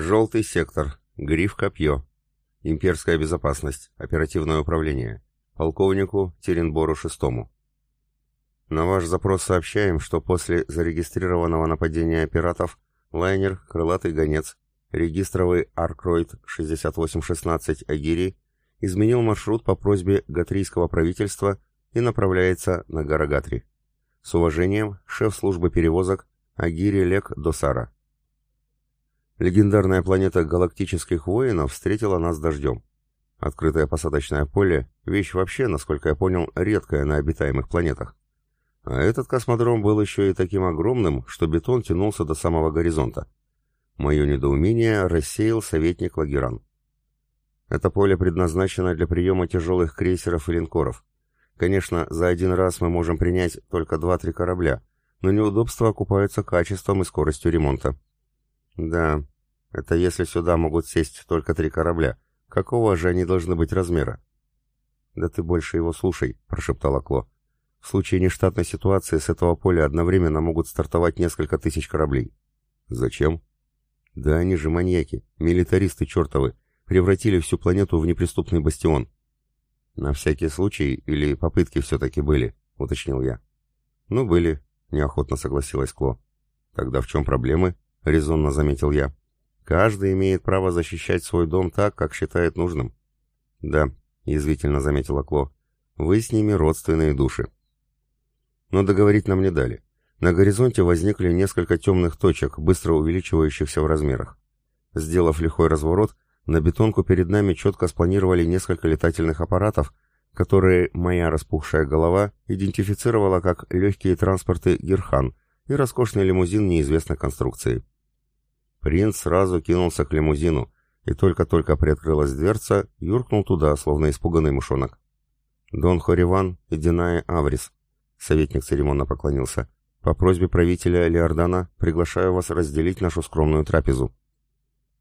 Желтый сектор. Гриф-копье. Имперская безопасность. Оперативное управление. Полковнику Теренбору VI. На ваш запрос сообщаем, что после зарегистрированного нападения пиратов лайнер «Крылатый гонец», регистровый «Аркроид 6816 Агири» изменил маршрут по просьбе гатрийского правительства и направляется на Гарагатри. С уважением, шеф службы перевозок Агири Лек Досара. Легендарная планета галактических воинов встретила нас дождем. Открытое посадочное поле — вещь вообще, насколько я понял, редкая на обитаемых планетах. А этот космодром был еще и таким огромным, что бетон тянулся до самого горизонта. Мое недоумение рассеял советник Лагеран. Это поле предназначено для приема тяжелых крейсеров и линкоров. Конечно, за один раз мы можем принять только 2-3 корабля, но неудобства окупаются качеством и скоростью ремонта. Да, это если сюда могут сесть только три корабля. Какого же они должны быть размера? Да ты больше его слушай, прошептала Кло. В случае нештатной ситуации с этого поля одновременно могут стартовать несколько тысяч кораблей. Зачем? Да они же маньяки, милитаристы чертовы, превратили всю планету в неприступный бастион. На всякий случай или попытки все-таки были, уточнил я. Ну, были, неохотно согласилась Кло. Тогда в чем проблемы? — резонно заметил я. «Каждый имеет право защищать свой дом так, как считает нужным». «Да», — язвительно заметила Кло, — «вы с ними родственные души». Но договорить нам не дали. На горизонте возникли несколько темных точек, быстро увеличивающихся в размерах. Сделав лихой разворот, на бетонку перед нами четко спланировали несколько летательных аппаратов, которые моя распухшая голова идентифицировала как легкие транспорты «Гирхан», и роскошный лимузин неизвестной конструкции. Принц сразу кинулся к лимузину, и только-только приоткрылась дверца, юркнул туда, словно испуганный мышонок. «Дон Хориван и Динае Аврис», — советник церемонно поклонился, — «по просьбе правителя Леордана приглашаю вас разделить нашу скромную трапезу».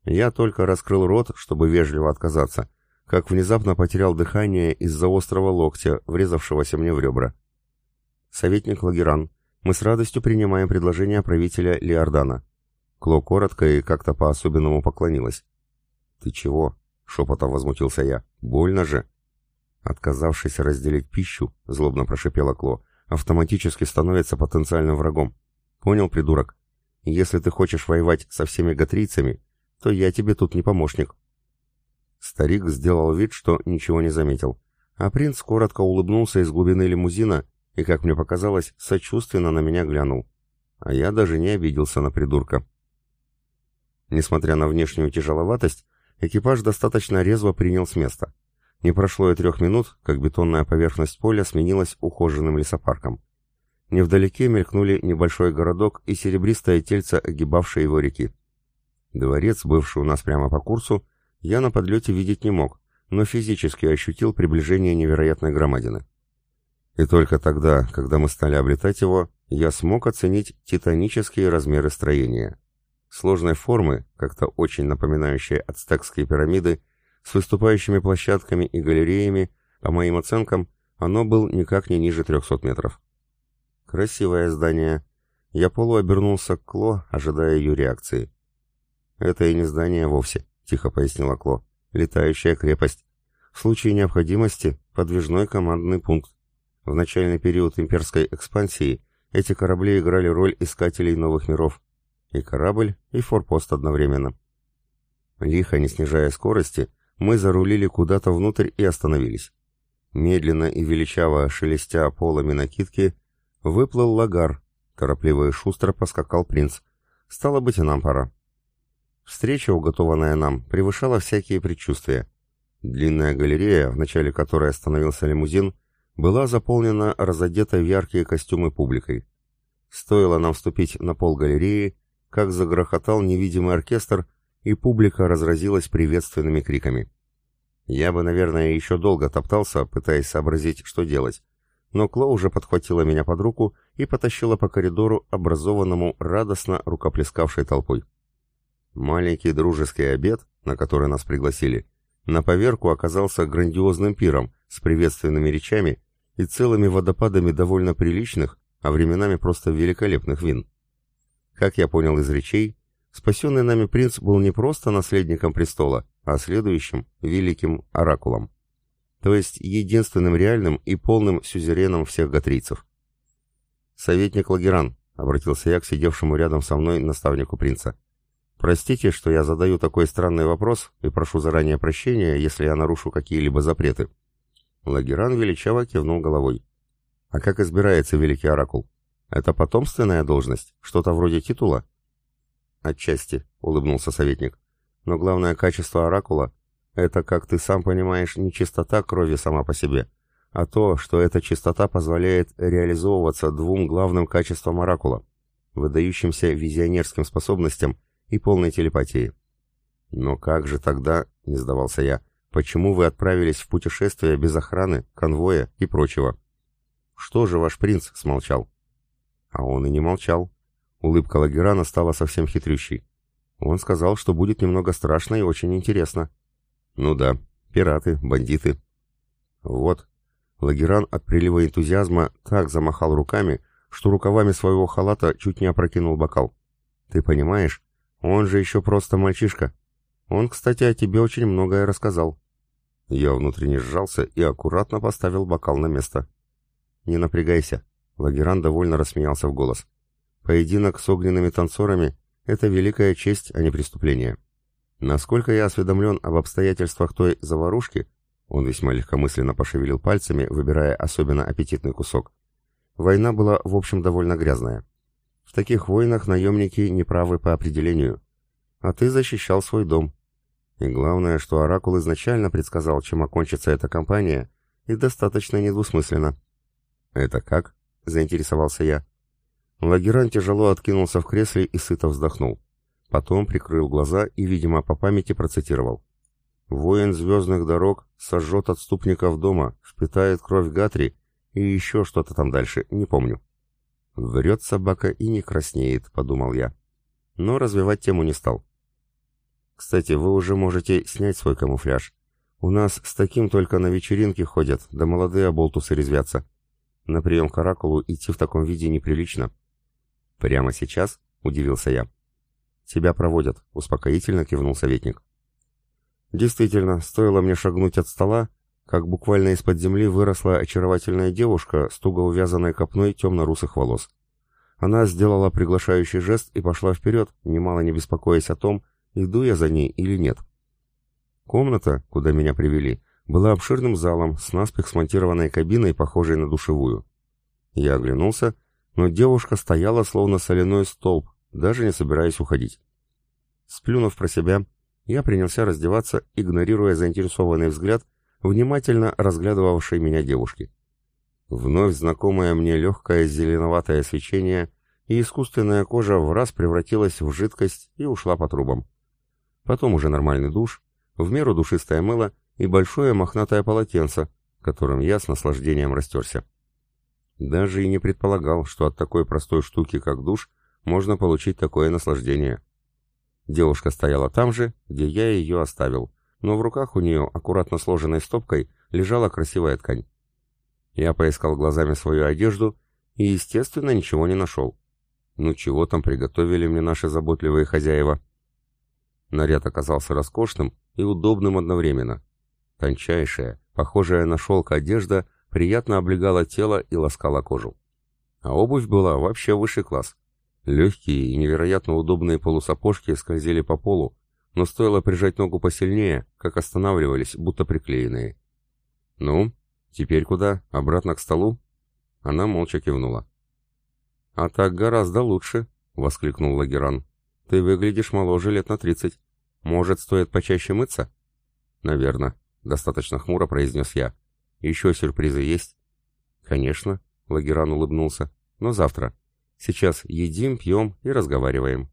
Я только раскрыл рот, чтобы вежливо отказаться, как внезапно потерял дыхание из-за острого локтя, врезавшегося мне в ребра. Советник Лагеран, мы с радостью принимаем предложение правителя Лиордана. Кло коротко и как-то по-особенному поклонилась. «Ты чего?» — шепотом возмутился я. «Больно же!» Отказавшись разделить пищу, злобно прошипела Кло, автоматически становится потенциальным врагом. «Понял, придурок? Если ты хочешь воевать со всеми гатрийцами, то я тебе тут не помощник». Старик сделал вид, что ничего не заметил, а принц коротко улыбнулся из глубины лимузина и, как мне показалось, сочувственно на меня глянул. А я даже не обиделся на придурка. Несмотря на внешнюю тяжеловатость, экипаж достаточно резво принял с места. Не прошло и трех минут, как бетонная поверхность поля сменилась ухоженным лесопарком. Невдалеке мелькнули небольшой городок и серебристое тельце огибавшей его реки. Дворец, бывший у нас прямо по курсу, я на подлете видеть не мог, но физически ощутил приближение невероятной громадины. И только тогда, когда мы стали облетать его, я смог оценить титанические размеры строения. Сложной формы, как-то очень напоминающие ацтекские пирамиды, с выступающими площадками и галереями, по моим оценкам, оно был никак не ниже 300 метров. Красивое здание. Я полуобернулся к Кло, ожидая ее реакции. «Это и не здание вовсе», — тихо пояснила Кло. «Летающая крепость. В случае необходимости — подвижной командный пункт. В начальный период имперской экспансии эти корабли играли роль искателей новых миров. И корабль, и форпост одновременно. Лихо, не снижая скорости, мы зарулили куда-то внутрь и остановились. Медленно и величаво шелестя полами накидки, выплыл лагар, торопливо и шустро поскакал принц. Стало быть, и нам пора. Встреча, уготованная нам, превышала всякие предчувствия. Длинная галерея, в начале которой остановился лимузин, была заполнена разодетой в яркие костюмы публикой. Стоило нам вступить на пол галереи, как загрохотал невидимый оркестр, и публика разразилась приветственными криками. Я бы, наверное, еще долго топтался, пытаясь сообразить, что делать, но Кло уже подхватила меня под руку и потащила по коридору, образованному радостно рукоплескавшей толпой. Маленький дружеский обед, на который нас пригласили, на поверку оказался грандиозным пиром с приветственными речами и целыми водопадами довольно приличных, а временами просто великолепных вин. Как я понял из речей, спасенный нами принц был не просто наследником престола, а следующим великим оракулом. То есть единственным реальным и полным сюзереном всех гатрийцев. «Советник Лагеран», — обратился я к сидевшему рядом со мной наставнику принца. «Простите, что я задаю такой странный вопрос и прошу заранее прощения, если я нарушу какие-либо запреты». Лагеран величаво кивнул головой. «А как избирается Великий Оракул? Это потомственная должность? Что-то вроде титула?» «Отчасти», — улыбнулся советник. «Но главное качество Оракула — это, как ты сам понимаешь, не чистота крови сама по себе, а то, что эта чистота позволяет реализовываться двум главным качествам оракула, выдающимся визионерским способностям и полной телепатии. «Но как же тогда, — не сдавался я, — почему вы отправились в путешествие без охраны, конвоя и прочего? Что же ваш принц смолчал?» А он и не молчал. Улыбка Лагерана стала совсем хитрющей. Он сказал, что будет немного страшно и очень интересно. «Ну да, пираты, бандиты». «Вот, Лагеран от прилива энтузиазма так замахал руками, что рукавами своего халата чуть не опрокинул бокал. «Ты понимаешь, он же еще просто мальчишка. Он, кстати, о тебе очень многое рассказал». Я внутренне сжался и аккуратно поставил бокал на место. «Не напрягайся», — Лагеран довольно рассмеялся в голос. «Поединок с огненными танцорами — это великая честь, а не преступление. Насколько я осведомлен об обстоятельствах той заварушки, он весьма легкомысленно пошевелил пальцами, выбирая особенно аппетитный кусок. Война была, в общем, довольно грязная. В таких войнах наемники неправы по определению. А ты защищал свой дом. И главное, что Оракул изначально предсказал, чем окончится эта кампания, и достаточно недвусмысленно. «Это как?» — заинтересовался я. Лагеран тяжело откинулся в кресле и сыто вздохнул. Потом прикрыл глаза и, видимо, по памяти процитировал. Воин звездных дорог сожжет отступников дома, впитает кровь Гатри и еще что-то там дальше, не помню. Врет собака и не краснеет, подумал я. Но развивать тему не стал. Кстати, вы уже можете снять свой камуфляж. У нас с таким только на вечеринке ходят, да молодые оболтусы резвятся. На прием к Оракулу идти в таком виде неприлично. Прямо сейчас? Удивился я. Тебя проводят, успокоительно кивнул советник. Действительно, стоило мне шагнуть от стола, как буквально из-под земли выросла очаровательная девушка с туго увязанной копной темно-русых волос. Она сделала приглашающий жест и пошла вперед, немало не беспокоясь о том, иду я за ней или нет. Комната, куда меня привели, была обширным залом с наспех смонтированной кабиной, похожей на душевую. Я оглянулся, но девушка стояла словно соляной столб, даже не собираясь уходить. Сплюнув про себя, я принялся раздеваться, игнорируя заинтересованный взгляд, внимательно разглядывавшей меня девушки. Вновь знакомое мне легкое зеленоватое свечение, и искусственная кожа в раз превратилась в жидкость и ушла по трубам. Потом уже нормальный душ, в меру душистое мыло и большое мохнатое полотенце, которым я с наслаждением растерся. Даже и не предполагал, что от такой простой штуки, как душ, можно получить такое наслаждение. Девушка стояла там же, где я ее оставил, но в руках у нее, аккуратно сложенной стопкой, лежала красивая ткань. Я поискал глазами свою одежду и, естественно, ничего не нашел. Ну чего там приготовили мне наши заботливые хозяева? Наряд оказался роскошным и удобным одновременно. Тончайшая, похожая на шелк одежда, приятно облегала тело и ласкала кожу. А обувь была вообще высший класс. Легкие и невероятно удобные полусапожки скользили по полу, но стоило прижать ногу посильнее, как останавливались, будто приклеенные. «Ну, теперь куда? Обратно к столу?» Она молча кивнула. «А так гораздо лучше», — воскликнул Лагеран. «Ты выглядишь моложе лет на тридцать. Может, стоит почаще мыться?» «Наверно», — достаточно хмуро произнес я. «Еще сюрпризы есть?» «Конечно», — Лагеран улыбнулся. «Но завтра. Сейчас едим, пьем и разговариваем.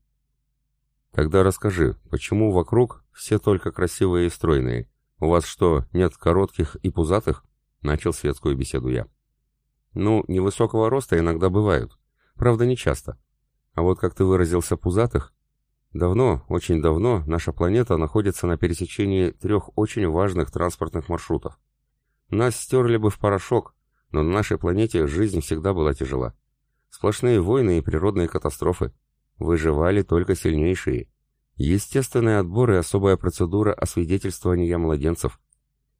Тогда расскажи, почему вокруг все только красивые и стройные? У вас что, нет коротких и пузатых? Начал светскую беседу я. Ну, невысокого роста иногда бывают. Правда, не часто. А вот как ты выразился пузатых, Давно, очень давно, наша планета находится на пересечении трех очень важных транспортных маршрутов. Нас стерли бы в порошок, но на нашей планете жизнь всегда была тяжела. Сплошные войны и природные катастрофы. Выживали только сильнейшие. Естественный отбор и особая процедура освидетельствования младенцев.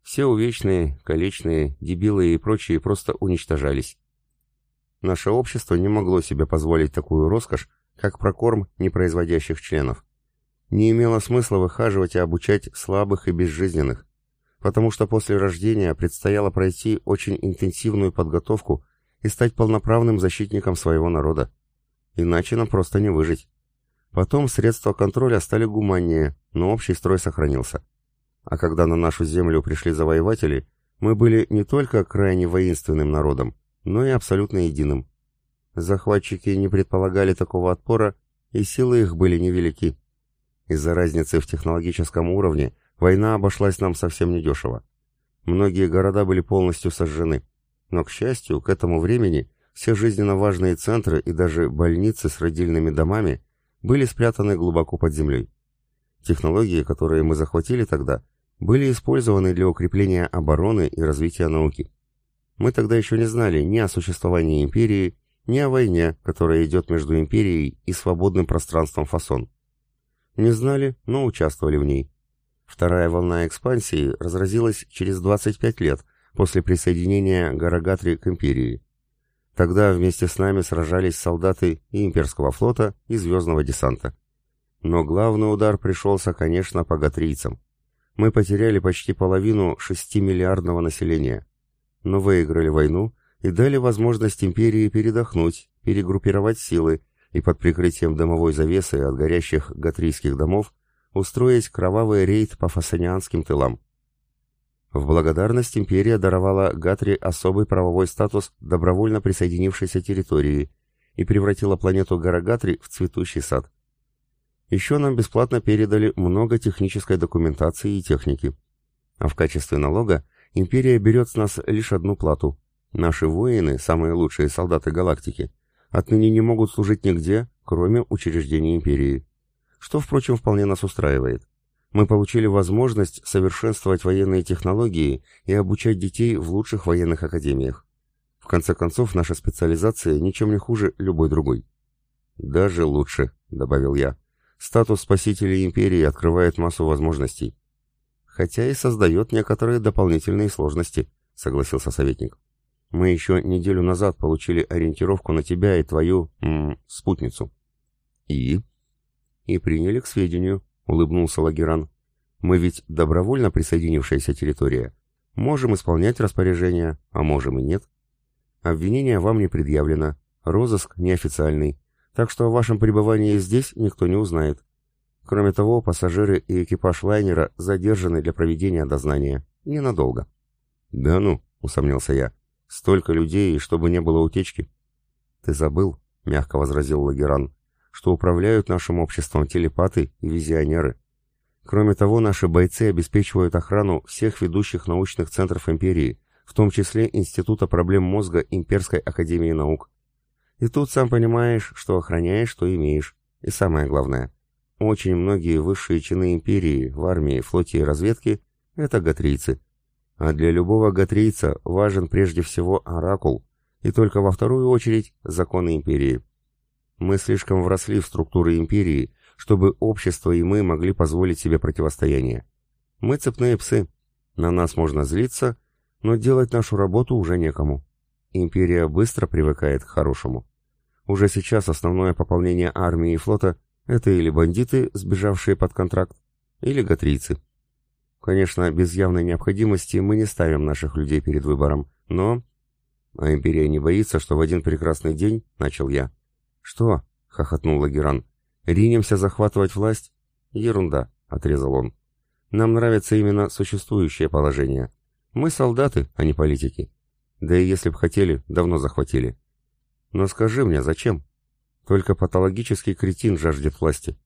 Все увечные, колечные, дебилы и прочие просто уничтожались. Наше общество не могло себе позволить такую роскошь, как прокорм непроизводящих членов. Не имело смысла выхаживать и обучать слабых и безжизненных, потому что после рождения предстояло пройти очень интенсивную подготовку и стать полноправным защитником своего народа. Иначе нам просто не выжить. Потом средства контроля стали гуманнее, но общий строй сохранился. А когда на нашу землю пришли завоеватели, мы были не только крайне воинственным народом, но и абсолютно единым. Захватчики не предполагали такого отпора, и силы их были невелики. Из-за разницы в технологическом уровне война обошлась нам совсем недешево. Многие города были полностью сожжены, но, к счастью, к этому времени все жизненно важные центры и даже больницы с родильными домами были спрятаны глубоко под землей. Технологии, которые мы захватили тогда, были использованы для укрепления обороны и развития науки. Мы тогда еще не знали ни о существовании империи, ни о войне, которая идет между империей и свободным пространством фасон. Не знали, но участвовали в ней. Вторая волна экспансии разразилась через 25 лет после присоединения Гарагатри к империи. Тогда вместе с нами сражались солдаты и имперского флота, и звездного десанта. Но главный удар пришелся, конечно, по гатрийцам. Мы потеряли почти половину шестимиллиардного населения. Но выиграли войну и дали возможность империи передохнуть, перегруппировать силы и под прикрытием дымовой завесы от горящих гатрийских домов устроить кровавый рейд по фасанианским тылам. В благодарность империя даровала Гатри особый правовой статус добровольно присоединившейся территории и превратила планету Гарагатри в цветущий сад. Еще нам бесплатно передали много технической документации и техники. А в качестве налога империя берет с нас лишь одну плату. Наши воины, самые лучшие солдаты галактики, отныне не могут служить нигде, кроме учреждений империи. Что, впрочем, вполне нас устраивает мы получили возможность совершенствовать военные технологии и обучать детей в лучших военных академиях. В конце концов, наша специализация ничем не хуже любой другой. «Даже лучше», — добавил я. «Статус спасителей империи открывает массу возможностей». «Хотя и создает некоторые дополнительные сложности», — согласился советник. «Мы еще неделю назад получили ориентировку на тебя и твою... М -м, спутницу». «И?» «И приняли к сведению», — улыбнулся Лагеран. «Мы ведь добровольно присоединившаяся территория. Можем исполнять распоряжения, а можем и нет. Обвинение вам не предъявлено, розыск неофициальный, так что о вашем пребывании здесь никто не узнает. Кроме того, пассажиры и экипаж лайнера задержаны для проведения дознания. Ненадолго». «Да ну», — усомнился я, — «столько людей, чтобы не было утечки». «Ты забыл», — мягко возразил Лагеран, что управляют нашим обществом телепаты и визионеры. Кроме того, наши бойцы обеспечивают охрану всех ведущих научных центров империи, в том числе Института проблем мозга Имперской академии наук. И тут сам понимаешь, что охраняешь, что имеешь. И самое главное, очень многие высшие чины империи в армии, флоте и разведке – это гатрийцы. А для любого гатрийца важен прежде всего оракул, и только во вторую очередь законы империи. Мы слишком вросли в структуры империи, чтобы общество и мы могли позволить себе противостояние. Мы цепные псы. На нас можно злиться, но делать нашу работу уже некому. Империя быстро привыкает к хорошему. Уже сейчас основное пополнение армии и флота – это или бандиты, сбежавшие под контракт, или гатрийцы. Конечно, без явной необходимости мы не ставим наших людей перед выбором, но... А империя не боится, что в один прекрасный день, начал я, «Что?» — хохотнул Лагеран. «Ринемся захватывать власть?» «Ерунда», — отрезал он. «Нам нравится именно существующее положение. Мы солдаты, а не политики. Да и если б хотели, давно захватили. Но скажи мне, зачем? Только патологический кретин жаждет власти.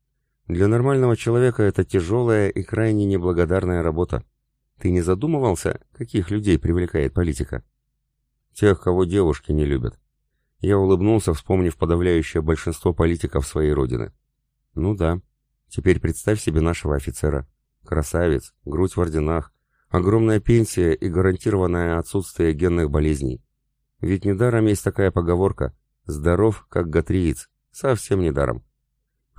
Для нормального человека это тяжелая и крайне неблагодарная работа. Ты не задумывался, каких людей привлекает политика? Тех, кого девушки не любят. Я улыбнулся, вспомнив подавляющее большинство политиков своей родины. Ну да. Теперь представь себе нашего офицера. Красавец, грудь в орденах, огромная пенсия и гарантированное отсутствие генных болезней. Ведь недаром есть такая поговорка «здоров, как гатриец», совсем недаром.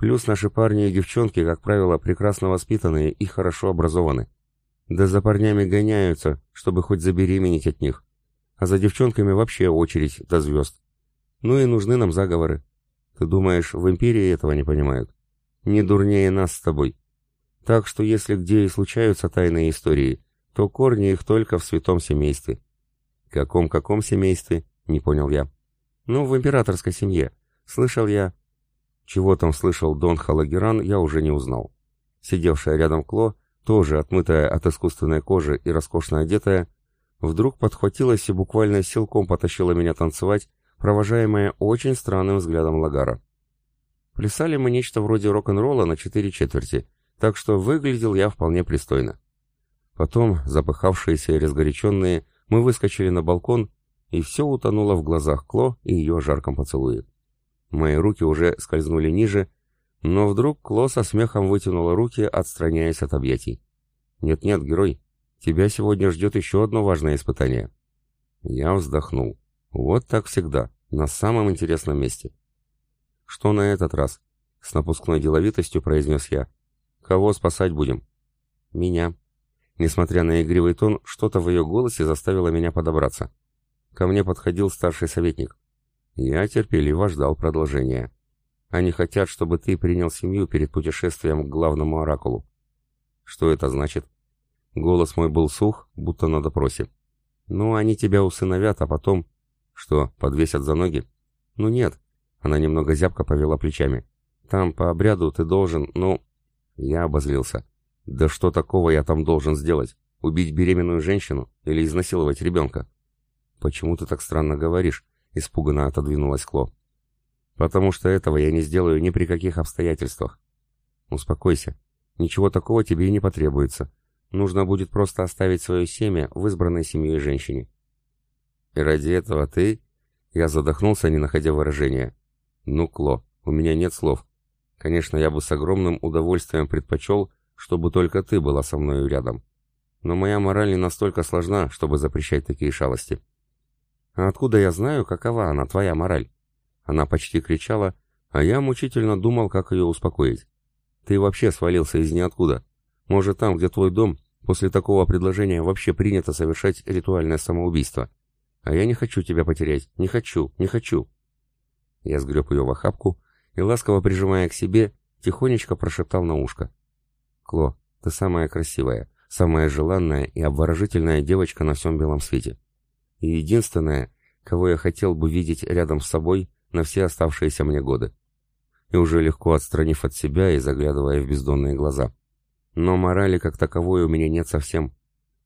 Плюс наши парни и девчонки, как правило, прекрасно воспитанные и хорошо образованы. Да за парнями гоняются, чтобы хоть забеременеть от них. А за девчонками вообще очередь до звезд. Ну и нужны нам заговоры. Ты думаешь, в империи этого не понимают? Не дурнее нас с тобой. Так что если где и случаются тайные истории, то корни их только в святом семействе. Каком-каком семействе? Не понял я. Ну, в императорской семье. Слышал я, чего там слышал Дон Халагеран, я уже не узнал. Сидевшая рядом Кло, тоже отмытая от искусственной кожи и роскошно одетая, вдруг подхватилась и буквально силком потащила меня танцевать, провожаемая очень странным взглядом Лагара. Плясали мы нечто вроде рок-н-ролла на четыре четверти, так что выглядел я вполне пристойно. Потом, запыхавшиеся и разгоряченные, мы выскочили на балкон, и все утонуло в глазах Кло и ее жарком поцелуе. Мои руки уже скользнули ниже, но вдруг Кло со смехом вытянула руки, отстраняясь от объятий. «Нет-нет, герой, тебя сегодня ждет еще одно важное испытание». Я вздохнул. Вот так всегда, на самом интересном месте. «Что на этот раз?» — с напускной деловитостью произнес я. «Кого спасать будем?» «Меня». Несмотря на игривый тон, что-то в ее голосе заставило меня подобраться. Ко мне подходил старший советник. Я терпеливо ждал продолжения. Они хотят, чтобы ты принял семью перед путешествием к главному оракулу. Что это значит? Голос мой был сух, будто на допросе. Ну, они тебя усыновят, а потом... Что, подвесят за ноги? Ну нет. Она немного зябко повела плечами. Там по обряду ты должен, ну... Я обозлился. Да что такого я там должен сделать? Убить беременную женщину или изнасиловать ребенка? Почему ты так странно говоришь? — испуганно отодвинулась Кло. «Потому что этого я не сделаю ни при каких обстоятельствах». «Успокойся. Ничего такого тебе и не потребуется. Нужно будет просто оставить свое семя в избранной семьей женщине». «И ради этого ты...» Я задохнулся, не находя выражения. «Ну, Кло, у меня нет слов. Конечно, я бы с огромным удовольствием предпочел, чтобы только ты была со мною рядом. Но моя мораль не настолько сложна, чтобы запрещать такие шалости». А откуда я знаю, какова она, твоя мораль?» Она почти кричала, а я мучительно думал, как ее успокоить. «Ты вообще свалился из ниоткуда. Может, там, где твой дом, после такого предложения вообще принято совершать ритуальное самоубийство. А я не хочу тебя потерять. Не хочу, не хочу». Я сгреб ее в охапку и, ласково прижимая к себе, тихонечко прошептал на ушко. «Кло, ты самая красивая, самая желанная и обворожительная девочка на всем белом свете и единственное, кого я хотел бы видеть рядом с собой на все оставшиеся мне годы. И уже легко отстранив от себя и заглядывая в бездонные глаза. Но морали как таковой у меня нет совсем.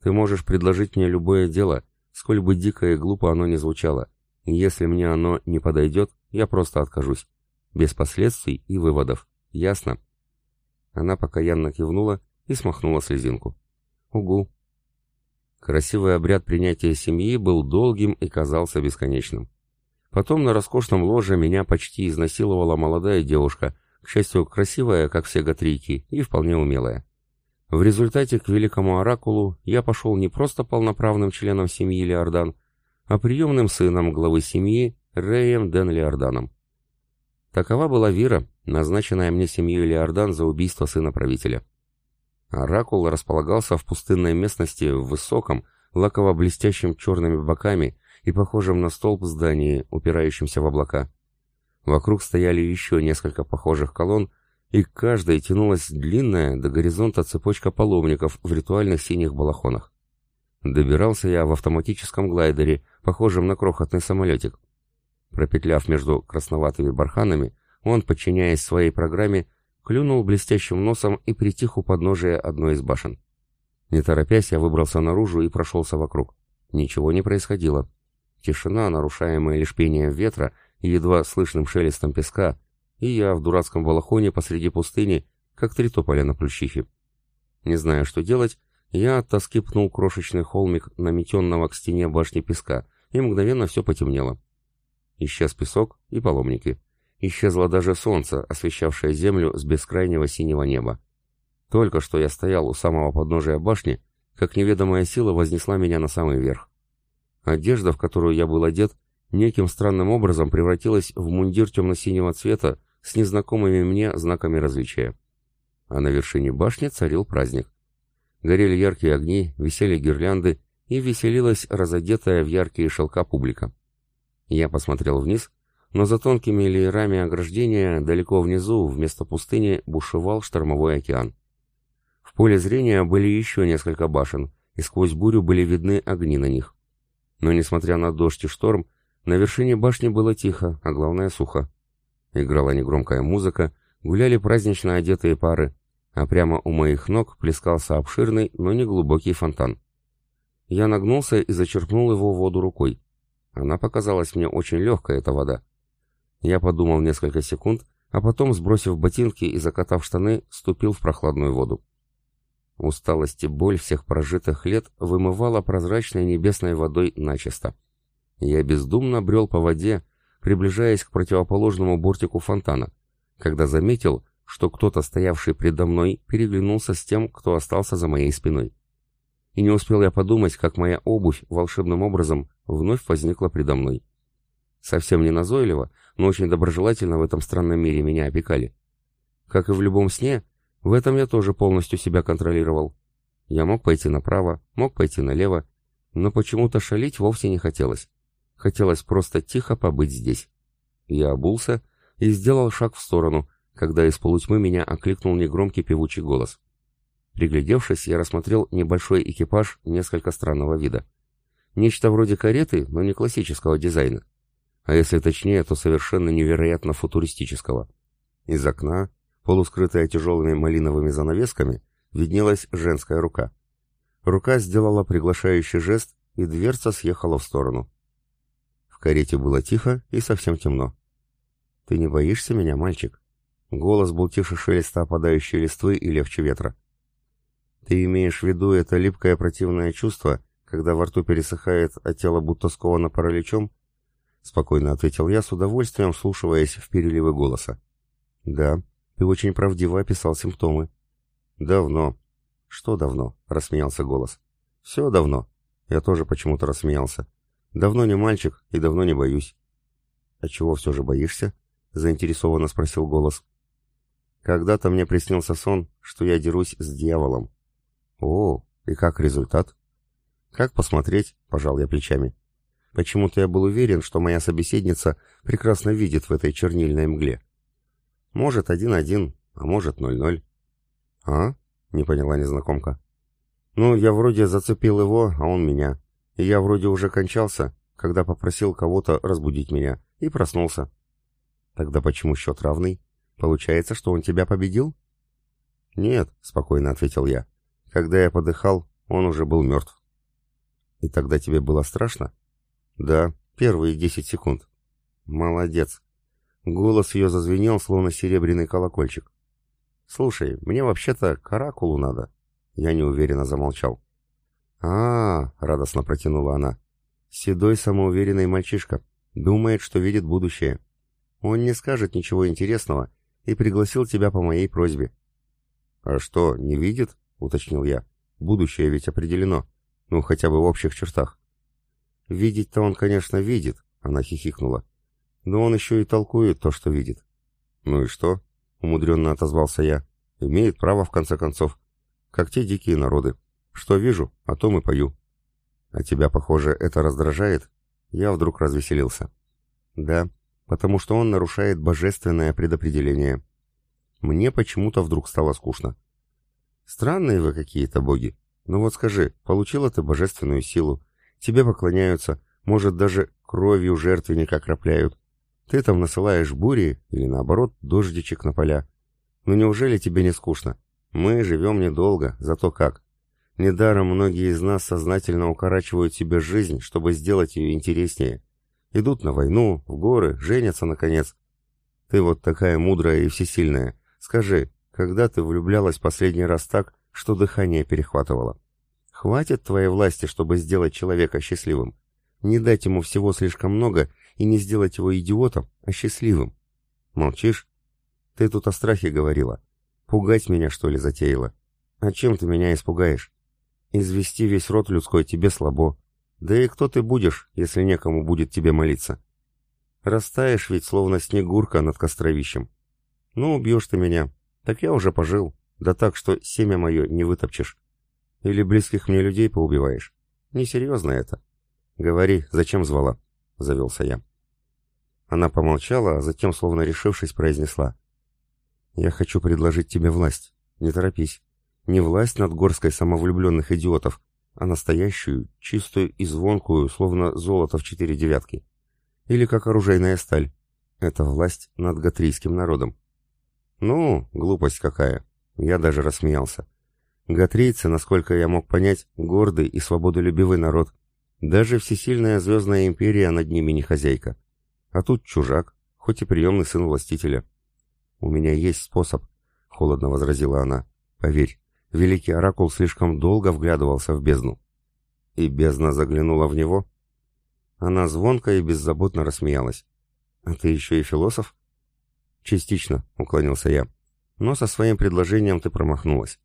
Ты можешь предложить мне любое дело, сколь бы дико и глупо оно ни звучало, и если мне оно не подойдет, я просто откажусь. Без последствий и выводов. Ясно?» Она покаянно кивнула и смахнула слезинку. «Угу», Красивый обряд принятия семьи был долгим и казался бесконечным. Потом на роскошном ложе меня почти изнасиловала молодая девушка, к счастью, красивая, как все гатрийки, и вполне умелая. В результате к великому оракулу я пошел не просто полноправным членом семьи Леордан, а приемным сыном главы семьи Реем Ден Леорданом. Такова была вера, назначенная мне семьей Леордан за убийство сына правителя. Оракул располагался в пустынной местности в высоком, лаково-блестящем черными боками и похожем на столб здании, упирающемся в облака. Вокруг стояли еще несколько похожих колонн, и к каждой тянулась длинная до горизонта цепочка паломников в ритуальных синих балахонах. Добирался я в автоматическом глайдере, похожем на крохотный самолетик. Пропетляв между красноватыми барханами, он, подчиняясь своей программе, клюнул блестящим носом и притих у подножия одной из башен. Не торопясь, я выбрался наружу и прошелся вокруг. Ничего не происходило. Тишина, нарушаемая лишь пением ветра и едва слышным шелестом песка, и я в дурацком балахоне посреди пустыни, как три тополя на плющихе. Не зная, что делать, я от тоски пнул крошечный холмик наметенного к стене башни песка, и мгновенно все потемнело. Исчез песок и паломники. Исчезло даже солнце, освещавшее землю с бескрайнего синего неба. Только что я стоял у самого подножия башни, как неведомая сила вознесла меня на самый верх. Одежда, в которую я был одет, неким странным образом превратилась в мундир темно-синего цвета с незнакомыми мне знаками различия. А на вершине башни царил праздник. Горели яркие огни, висели гирлянды, и веселилась разодетая в яркие шелка публика. Я посмотрел вниз, но за тонкими леерами ограждения далеко внизу, вместо пустыни, бушевал штормовой океан. В поле зрения были еще несколько башен, и сквозь бурю были видны огни на них. Но, несмотря на дождь и шторм, на вершине башни было тихо, а главное сухо. Играла негромкая музыка, гуляли празднично одетые пары, а прямо у моих ног плескался обширный, но не глубокий фонтан. Я нагнулся и зачерпнул его воду рукой. Она показалась мне очень легкой, эта вода. Я подумал несколько секунд, а потом, сбросив ботинки и закатав штаны, ступил в прохладную воду. Усталость и боль всех прожитых лет вымывала прозрачной небесной водой начисто. Я бездумно брел по воде, приближаясь к противоположному бортику фонтана, когда заметил, что кто-то, стоявший предо мной, переглянулся с тем, кто остался за моей спиной. И не успел я подумать, как моя обувь волшебным образом вновь возникла предо мной. Совсем не назойливо, но очень доброжелательно в этом странном мире меня опекали. Как и в любом сне, в этом я тоже полностью себя контролировал. Я мог пойти направо, мог пойти налево, но почему-то шалить вовсе не хотелось. Хотелось просто тихо побыть здесь. Я обулся и сделал шаг в сторону, когда из полутьмы меня окликнул негромкий певучий голос. Приглядевшись, я рассмотрел небольшой экипаж несколько странного вида. Нечто вроде кареты, но не классического дизайна. А если точнее, то совершенно невероятно футуристического. Из окна, полускрытая тяжелыми малиновыми занавесками, виднелась женская рука. Рука сделала приглашающий жест, и дверца съехала в сторону. В карете было тихо и совсем темно. «Ты не боишься меня, мальчик?» Голос был тише шелеста опадающей листвы и легче ветра. «Ты имеешь в виду это липкое противное чувство, когда во рту пересыхает, а тело будто сковано параличом?» Спокойно ответил я, с удовольствием вслушиваясь в переливы голоса. «Да, ты очень правдиво описал симптомы». «Давно». «Что давно?» — рассмеялся голос. «Все давно». Я тоже почему-то рассмеялся. «Давно не мальчик и давно не боюсь». «А чего все же боишься?» — заинтересованно спросил голос. Когда-то мне приснился сон, что я дерусь с дьяволом. О, и как результат? Как посмотреть, пожал я плечами. Почему-то я был уверен, что моя собеседница прекрасно видит в этой чернильной мгле. Может, один-один, а может, ноль-ноль. А? Не поняла незнакомка. Ну, я вроде зацепил его, а он меня. И я вроде уже кончался, когда попросил кого-то разбудить меня, и проснулся. Тогда почему счет равный? Получается, что он тебя победил? Нет, спокойно ответил я. Когда я подыхал, он уже был мертв. И тогда тебе было страшно? Да, первые десять секунд. Молодец. Голос ее зазвенел, словно серебряный колокольчик. Слушай, мне вообще-то к надо. Я неуверенно замолчал. А, -а, -а радостно протянула она. Седой самоуверенный мальчишка. Думает, что видит будущее. Он не скажет ничего интересного, и пригласил тебя по моей просьбе». «А что, не видит?» — уточнил я. «Будущее ведь определено. Ну, хотя бы в общих чертах». «Видеть-то он, конечно, видит», — она хихикнула. «Но он еще и толкует то, что видит». «Ну и что?» — умудренно отозвался я. «Имеет право, в конце концов. Как те дикие народы. Что вижу, о том и пою». «А тебя, похоже, это раздражает?» Я вдруг развеселился. «Да, потому что он нарушает божественное предопределение. Мне почему-то вдруг стало скучно. Странные вы какие-то боги. Ну вот скажи, получила ты божественную силу, тебе поклоняются, может даже кровью жертвенника окропляют. Ты там насылаешь бури или наоборот дождичек на поля. Ну неужели тебе не скучно? Мы живем недолго, зато как. Недаром многие из нас сознательно укорачивают себе жизнь, чтобы сделать ее интереснее. Идут на войну, в горы, женятся, наконец. Ты вот такая мудрая и всесильная. Скажи, когда ты влюблялась последний раз так, что дыхание перехватывало? Хватит твоей власти, чтобы сделать человека счастливым. Не дать ему всего слишком много и не сделать его идиотом, а счастливым. Молчишь? Ты тут о страхе говорила. Пугать меня, что ли, затеяла? А чем ты меня испугаешь? Извести весь род людской тебе слабо. Да и кто ты будешь, если некому будет тебе молиться? Растаешь ведь, словно снегурка над костровищем. Ну, убьешь ты меня. Так я уже пожил. Да так, что семя мое не вытопчешь. Или близких мне людей поубиваешь. Несерьезно это. Говори, зачем звала? Завелся я. Она помолчала, а затем, словно решившись, произнесла. «Я хочу предложить тебе власть. Не торопись. Не власть над горской самовлюбленных идиотов, а настоящую, чистую и звонкую, словно золото в четыре девятки. Или как оружейная сталь. Это власть над гатрийским народом. Ну, глупость какая. Я даже рассмеялся. Гатрийцы, насколько я мог понять, гордый и свободолюбивый народ. Даже всесильная звездная империя над ними не хозяйка. А тут чужак, хоть и приемный сын властителя. «У меня есть способ», — холодно возразила она. «Поверь, великий оракул слишком долго вглядывался в бездну». И бездна заглянула в него. Она звонко и беззаботно рассмеялась. «А ты еще и философ?» «Частично», — уклонился я. «Но со своим предложением ты промахнулась.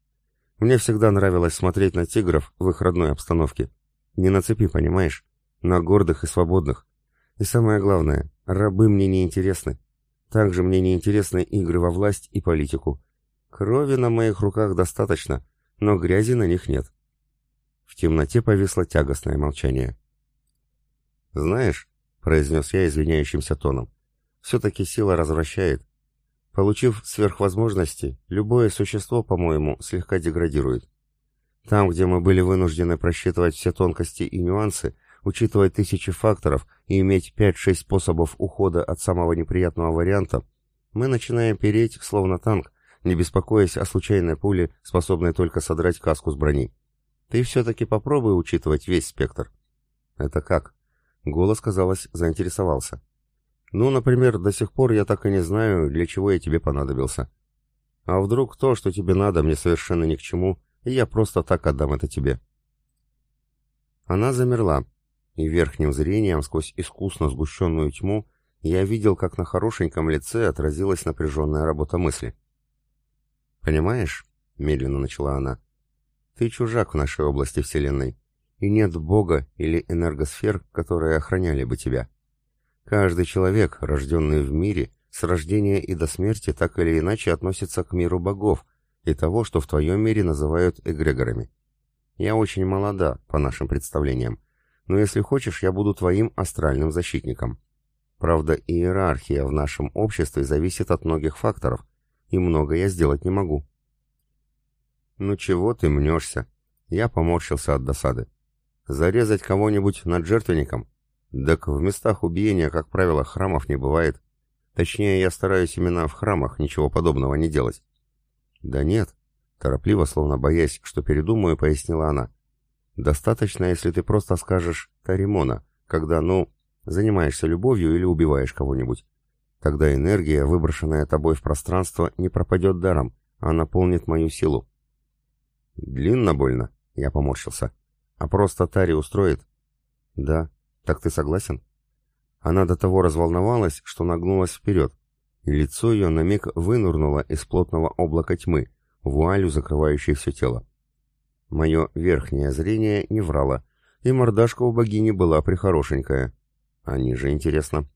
Мне всегда нравилось смотреть на тигров в их родной обстановке. Не на цепи, понимаешь? На гордых и свободных. И самое главное, рабы мне не интересны. Также мне не интересны игры во власть и политику. Крови на моих руках достаточно, но грязи на них нет. В темноте повисло тягостное молчание. «Знаешь», — произнес я извиняющимся тоном, — «все-таки сила развращает. Получив сверхвозможности, любое существо, по-моему, слегка деградирует. Там, где мы были вынуждены просчитывать все тонкости и нюансы, учитывать тысячи факторов и иметь 5-6 способов ухода от самого неприятного варианта, мы начинаем переть, словно танк, не беспокоясь о случайной пуле, способной только содрать каску с брони. Ты все-таки попробуй учитывать весь спектр. Это как? Голос, казалось, заинтересовался. Ну, например, до сих пор я так и не знаю, для чего я тебе понадобился. А вдруг то, что тебе надо, мне совершенно ни к чему, и я просто так отдам это тебе. Она замерла, и верхним зрением сквозь искусно сгущенную тьму я видел, как на хорошеньком лице отразилась напряженная работа мысли. «Понимаешь?» — медленно начала она. «Ты чужак в нашей области Вселенной, и нет Бога или энергосфер, которые охраняли бы тебя. Каждый человек, рожденный в мире, с рождения и до смерти так или иначе относится к миру богов и того, что в твоем мире называют эгрегорами. Я очень молода, по нашим представлениям, но если хочешь, я буду твоим астральным защитником. Правда, иерархия в нашем обществе зависит от многих факторов, и много я сделать не могу. Ну чего ты мнешься? Я поморщился от досады. Зарезать кого-нибудь над жертвенником? Так в местах убиения, как правило, храмов не бывает. Точнее, я стараюсь именно в храмах ничего подобного не делать. Да нет, торопливо, словно боясь, что передумаю, пояснила она. Достаточно, если ты просто скажешь «Таримона», когда, ну, занимаешься любовью или убиваешь кого-нибудь. Тогда энергия, выброшенная тобой в пространство, не пропадет даром, а наполнит мою силу. Длинно больно, я поморщился. А просто Тари устроит? Да. Так ты согласен? Она до того разволновалась, что нагнулась вперед, и лицо ее на миг вынурнуло из плотного облака тьмы, вуалью закрывающей все тело. Мое верхнее зрение не врало, и мордашка у богини была прихорошенькая. А ниже интересно.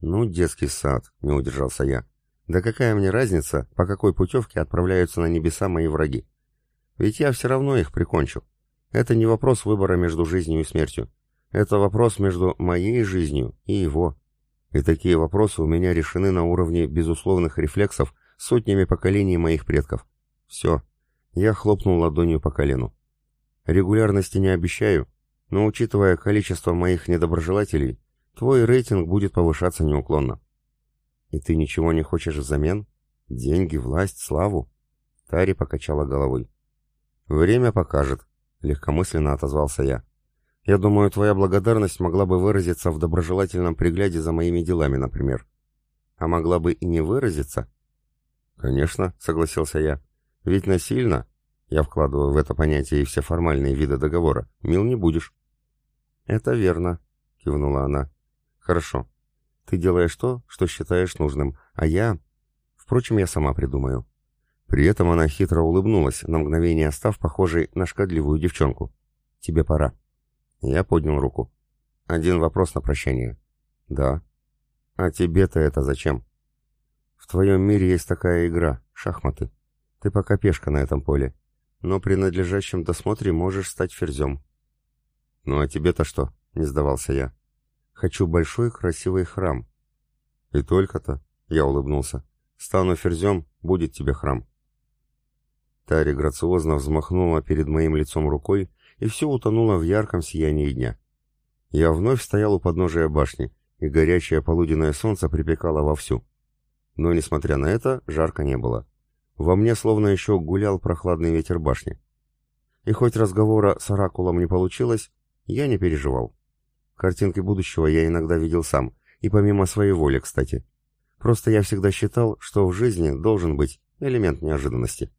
Ну, детский сад, не удержался я. Да какая мне разница, по какой путевке отправляются на небеса мои враги? Ведь я все равно их прикончу. Это не вопрос выбора между жизнью и смертью. Это вопрос между моей жизнью и его. И такие вопросы у меня решены на уровне безусловных рефлексов сотнями поколений моих предков. Все, я хлопнул ладонью по колену. Регулярности не обещаю, но учитывая количество моих недоброжелателей, твой рейтинг будет повышаться неуклонно. И ты ничего не хочешь взамен? Деньги, власть, славу? Тари покачала головой. Время покажет, легкомысленно отозвался я. Я думаю, твоя благодарность могла бы выразиться в доброжелательном пригляде за моими делами, например. А могла бы и не выразиться? Конечно, согласился я. Ведь насильно, я вкладываю в это понятие и все формальные виды договора, мил не будешь. Это верно, кивнула она. Хорошо. Ты делаешь то, что считаешь нужным, а я... Впрочем, я сама придумаю. При этом она хитро улыбнулась, на мгновение став похожей на шкодливую девчонку. Тебе пора. Я поднял руку. Один вопрос на прощание. Да. А тебе-то это зачем? В твоем мире есть такая игра — шахматы. Ты пока пешка на этом поле, но при надлежащем досмотре можешь стать ферзем. Ну а тебе-то что? — не сдавался я. Хочу большой красивый храм. И только-то, — я улыбнулся. Стану ферзем, будет тебе храм. Тари грациозно взмахнула перед моим лицом рукой, и все утонуло в ярком сиянии дня. Я вновь стоял у подножия башни, и горячее полуденное солнце припекало вовсю. Но, несмотря на это, жарко не было. Во мне словно еще гулял прохладный ветер башни. И хоть разговора с Оракулом не получилось, я не переживал. Картинки будущего я иногда видел сам, и помимо своей воли, кстати. Просто я всегда считал, что в жизни должен быть элемент неожиданности.